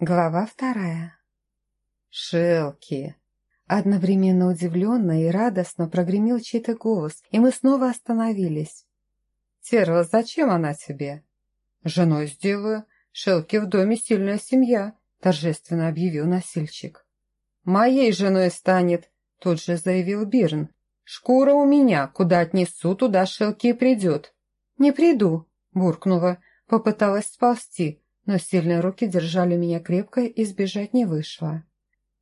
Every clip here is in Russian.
Глава вторая. «Шелки!» Одновременно удивленно и радостно прогремел чей-то голос, и мы снова остановились. «Терва, зачем она тебе?» «Женой сделаю. Шелки в доме сильная семья», — торжественно объявил носильщик. «Моей женой станет», — тут же заявил Бирн. «Шкура у меня, куда отнесу, туда Шелки и придет». «Не приду», — буркнула, попыталась сползти, но сильные руки держали меня крепко и сбежать не вышло.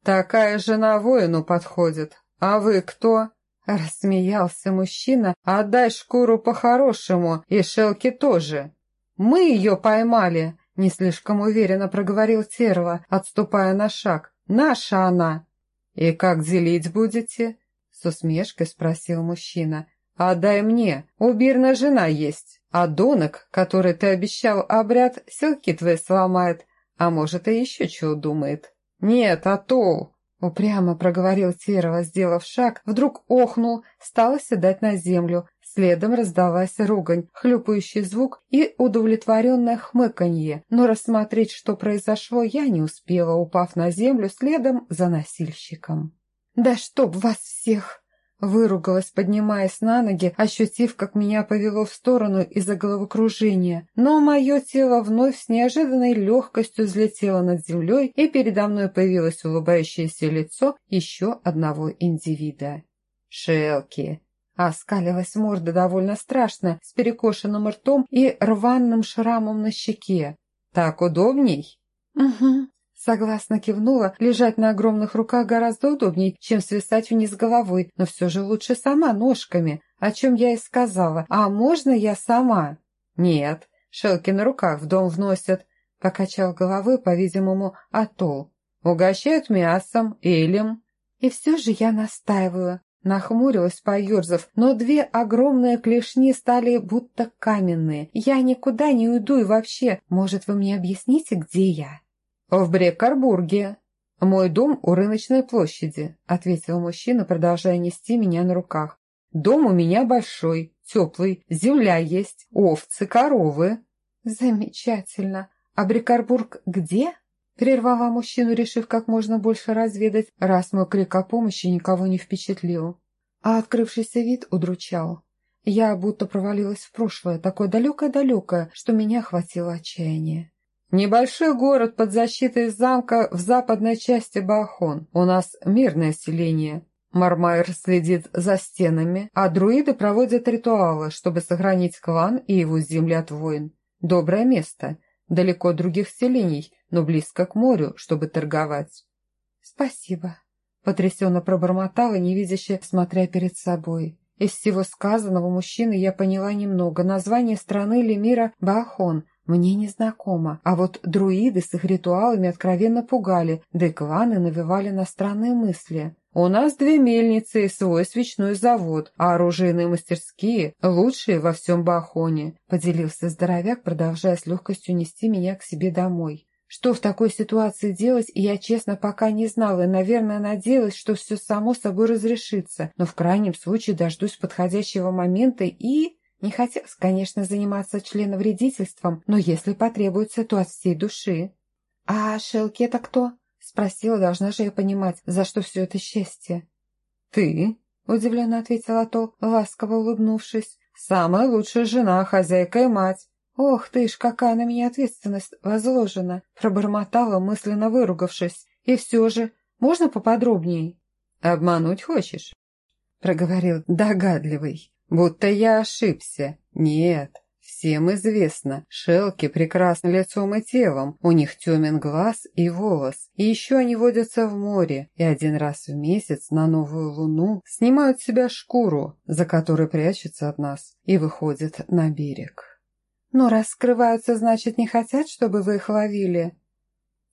«Такая жена воину подходит. А вы кто?» Рассмеялся мужчина. «Отдай шкуру по-хорошему, и шелки тоже». «Мы ее поймали!» Не слишком уверенно проговорил Терва, отступая на шаг. «Наша она!» «И как делить будете?» С усмешкой спросил мужчина. «Отдай мне, у Бирна жена есть». А донок, который ты обещал обряд, селки твои сломает, а может и еще чего думает. Нет, а то... Упрямо проговорил Серова, сделав шаг, вдруг охнул, стал оседать на землю. Следом раздалась ругань, хлюпающий звук и удовлетворенное хмыканье. Но рассмотреть, что произошло, я не успела, упав на землю следом за носильщиком. «Да чтоб вас всех!» Выругалась, поднимаясь на ноги, ощутив, как меня повело в сторону из-за головокружения. Но мое тело вновь с неожиданной легкостью взлетело над землей, и передо мной появилось улыбающееся лицо еще одного индивида. «Шелки!» Оскалилась морда довольно страшная, с перекошенным ртом и рваным шрамом на щеке. «Так удобней?» «Угу», Согласно кивнула, лежать на огромных руках гораздо удобнее, чем свисать вниз головой, но все же лучше сама ножками, о чем я и сказала. «А можно я сама?» «Нет, шелки на руках в дом вносят», — покачал головой, по-видимому, атол. «Угощают мясом, элем». И все же я настаиваю. Нахмурилась, поерзав, но две огромные клешни стали будто каменные. Я никуда не уйду и вообще, может, вы мне объясните, где я?» «В Брекарбурге. Мой дом у рыночной площади», — ответил мужчина, продолжая нести меня на руках. «Дом у меня большой, теплый, земля есть, овцы, коровы». «Замечательно. А Брекарбург где?» Прервала мужчину, решив как можно больше разведать, раз мой крик о помощи никого не впечатлил. А открывшийся вид удручал. Я будто провалилась в прошлое, такое далекое-далекое, что меня охватило отчаяние. Небольшой город под защитой замка в западной части Бахон. У нас мирное селение. Мармайр следит за стенами, а друиды проводят ритуалы, чтобы сохранить клан и его земли от войн. Доброе место, далеко от других селений, но близко к морю, чтобы торговать. «Спасибо», — потрясенно пробормотала, невидяще смотря перед собой. Из всего сказанного мужчины я поняла немного. Название страны или мира Бахон мне не знакомо, а вот друиды с их ритуалами откровенно пугали, да и кланы навевали на странные мысли. «У нас две мельницы и свой свечной завод, а оружейные мастерские лучшие во всем Бахоне», поделился здоровяк, продолжая с легкостью нести меня к себе домой. Что в такой ситуации делать, я честно пока не знала и, наверное, надеялась, что все само собой разрешится, но в крайнем случае дождусь подходящего момента и... Не хотелось, конечно, заниматься членовредительством, но если потребуется, то от всей души. «А Шелки это кто?» — спросила, должна же я понимать, за что все это счастье. «Ты?» — удивленно ответила Атол, ласково улыбнувшись. «Самая лучшая жена, хозяйка и мать». «Ох ты ж, какая на меня ответственность возложена!» — пробормотала, мысленно выругавшись. «И все же, можно поподробнее?» «Обмануть хочешь?» — проговорил догадливый. Будто я ошибся. Нет, всем известно, шелки прекрасны лицом и телом, у них темен глаз и волос. И еще они водятся в море, и один раз в месяц на новую луну снимают с себя шкуру, за которой прячутся от нас, и выходят на берег. Но раз скрываются, значит, не хотят, чтобы вы их ловили?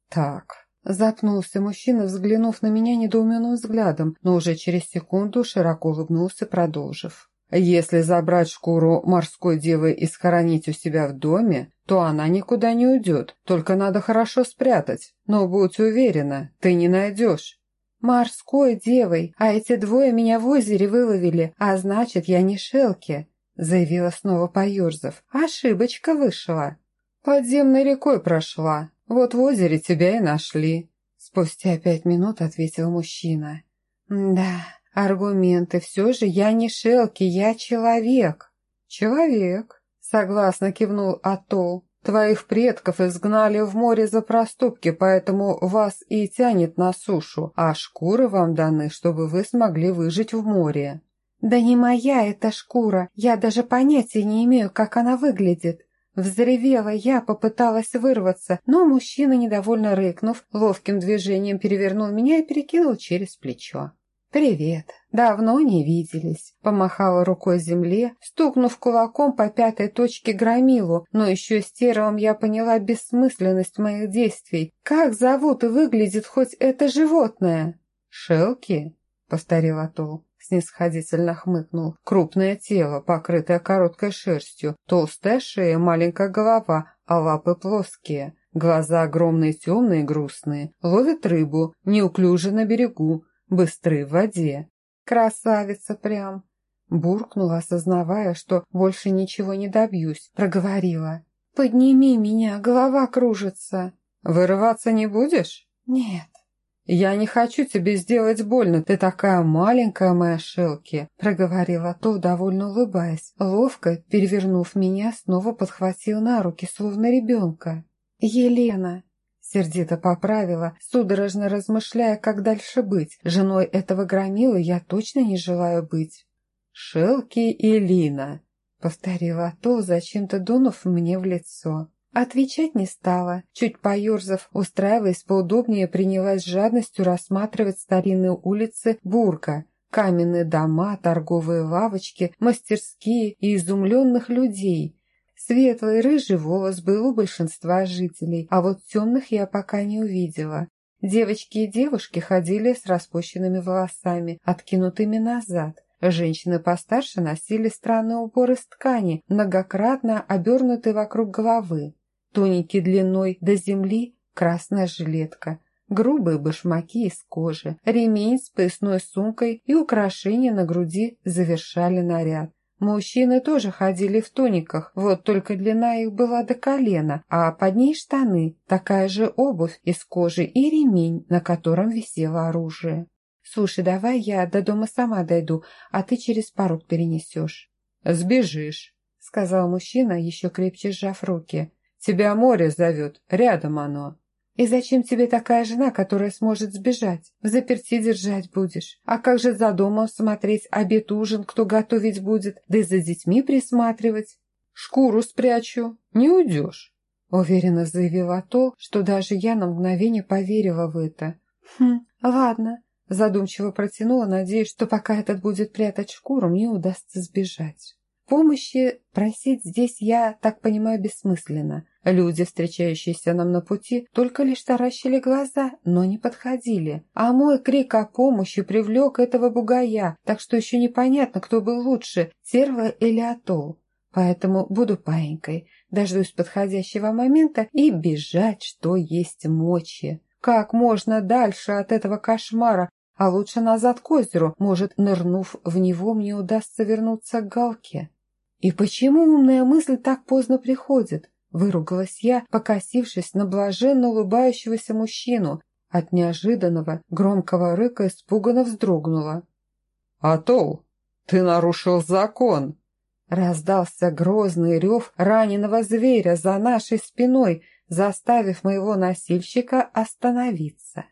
Так, Запнулся мужчина, взглянув на меня недоуменным взглядом, но уже через секунду широко улыбнулся, продолжив. Если забрать шкуру морской девы и схоронить у себя в доме, то она никуда не уйдет, только надо хорошо спрятать. Но будь уверена, ты не найдешь. Морской девой, а эти двое меня в озере выловили, а значит, я не Шелки, заявила снова поерзав. Ошибочка вышла. Подземной рекой прошла. Вот в озере тебя и нашли». Спустя пять минут ответил мужчина. «Да, аргументы. Все же я не Шелки, я человек». «Человек», — согласно кивнул Атол. «Твоих предков изгнали в море за проступки, поэтому вас и тянет на сушу, а шкуры вам даны, чтобы вы смогли выжить в море». «Да не моя эта шкура, я даже понятия не имею, как она выглядит». Взревела я, попыталась вырваться, но мужчина, недовольно рыкнув, ловким движением перевернул меня и перекинул через плечо. «Привет. Давно не виделись», — помахала рукой земле, стукнув кулаком по пятой точке громилу, но еще стервом я поняла бессмысленность моих действий. «Как зовут и выглядит хоть это животное?» «Шелки», — повторил Атол снисходительно хмыкнул. Крупное тело, покрытое короткой шерстью, толстая шея, маленькая голова, а лапы плоские. Глаза огромные, темные, грустные. Ловит рыбу, неуклюже на берегу, быстры в воде. Красавица прям. Буркнула, осознавая, что больше ничего не добьюсь. Проговорила. «Подними меня, голова кружится». «Вырываться не будешь?» «Нет». «Я не хочу тебе сделать больно, ты такая маленькая, моя Шелки», проговорила то, довольно улыбаясь. Ловко, перевернув меня, снова подхватил на руки, словно ребенка. «Елена!» Сердито поправила, судорожно размышляя, как дальше быть. Женой этого громила я точно не желаю быть. «Шелки и Лина», — повторила то, зачем-то дунув мне в лицо. Отвечать не стала. Чуть поерзав, устраиваясь поудобнее, принялась с жадностью рассматривать старинные улицы Бурга, каменные дома, торговые лавочки, мастерские и изумленных людей. Светлый рыжий волос был у большинства жителей, а вот темных я пока не увидела. Девочки и девушки ходили с распущенными волосами, откинутыми назад. Женщины постарше носили странные уборы из ткани, многократно обернутые вокруг головы. Тоненький длиной до земли красная жилетка, грубые башмаки из кожи, ремень с поясной сумкой и украшения на груди завершали наряд. Мужчины тоже ходили в тониках, вот только длина их была до колена, а под ней штаны, такая же обувь из кожи и ремень, на котором висело оружие. «Слушай, давай я до дома сама дойду, а ты через порог перенесешь». «Сбежишь», — сказал мужчина, еще крепче сжав руки. Тебя море зовет, рядом оно. И зачем тебе такая жена, которая сможет сбежать? В заперти держать будешь. А как же за домом смотреть, обед, ужин, кто готовить будет, да и за детьми присматривать? Шкуру спрячу, не уйдешь. Уверенно заявила то, что даже я на мгновение поверила в это. Хм, ладно. Задумчиво протянула, надеясь, что пока этот будет прятать шкуру, мне удастся сбежать. Помощи просить здесь, я так понимаю, бессмысленно. Люди, встречающиеся нам на пути, только лишь таращили глаза, но не подходили. А мой крик о помощи привлек этого бугая, так что еще непонятно, кто был лучше, Серва или Атол. Поэтому буду паинькой, дождусь подходящего момента и бежать, что есть мочи. Как можно дальше от этого кошмара, а лучше назад к озеру, может, нырнув в него, мне удастся вернуться к галке. «И почему умная мысль так поздно приходит?» – выругалась я, покосившись на блаженно улыбающегося мужчину. От неожиданного громкого рыка испуганно вздрогнула. «Атол, ты нарушил закон!» Раздался грозный рев раненого зверя за нашей спиной, заставив моего носильщика остановиться.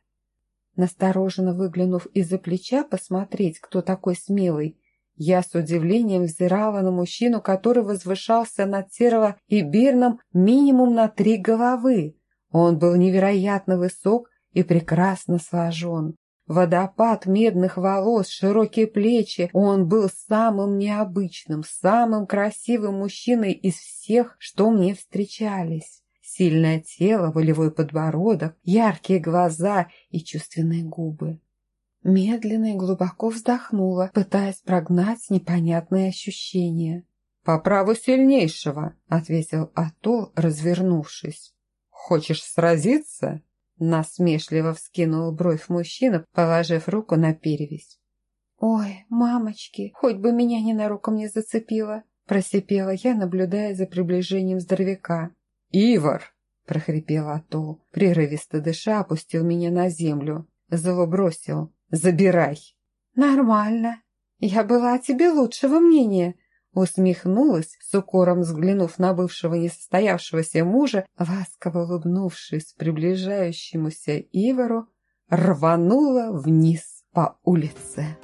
Настороженно выглянув из-за плеча посмотреть, кто такой смелый, я с удивлением взирала на мужчину, который возвышался над Серого и Бирном минимум на три головы. Он был невероятно высок и прекрасно сложен. Водопад медных волос, широкие плечи. Он был самым необычным, самым красивым мужчиной из всех, что мне встречались. Сильное тело, волевой подбородок, яркие глаза и чувственные губы. Медленно и глубоко вздохнула, пытаясь прогнать непонятные ощущения. «По праву сильнейшего», — ответил Атол, развернувшись. «Хочешь сразиться?» Насмешливо вскинул бровь мужчина, положив руку на перевязь. «Ой, мамочки, хоть бы меня ненароком не зацепило!» Просипела я, наблюдая за приближением здоровяка. «Ивар!» прохрипел Атол, прерывисто дыша, опустил меня на землю. Зло бросил. «Забирай!» «Нормально. Я была о тебе лучшего мнения», усмехнулась, с укором взглянув на бывшего несостоявшегося мужа, ласково улыбнувшись приближающемуся Ивору, рванула вниз по улице.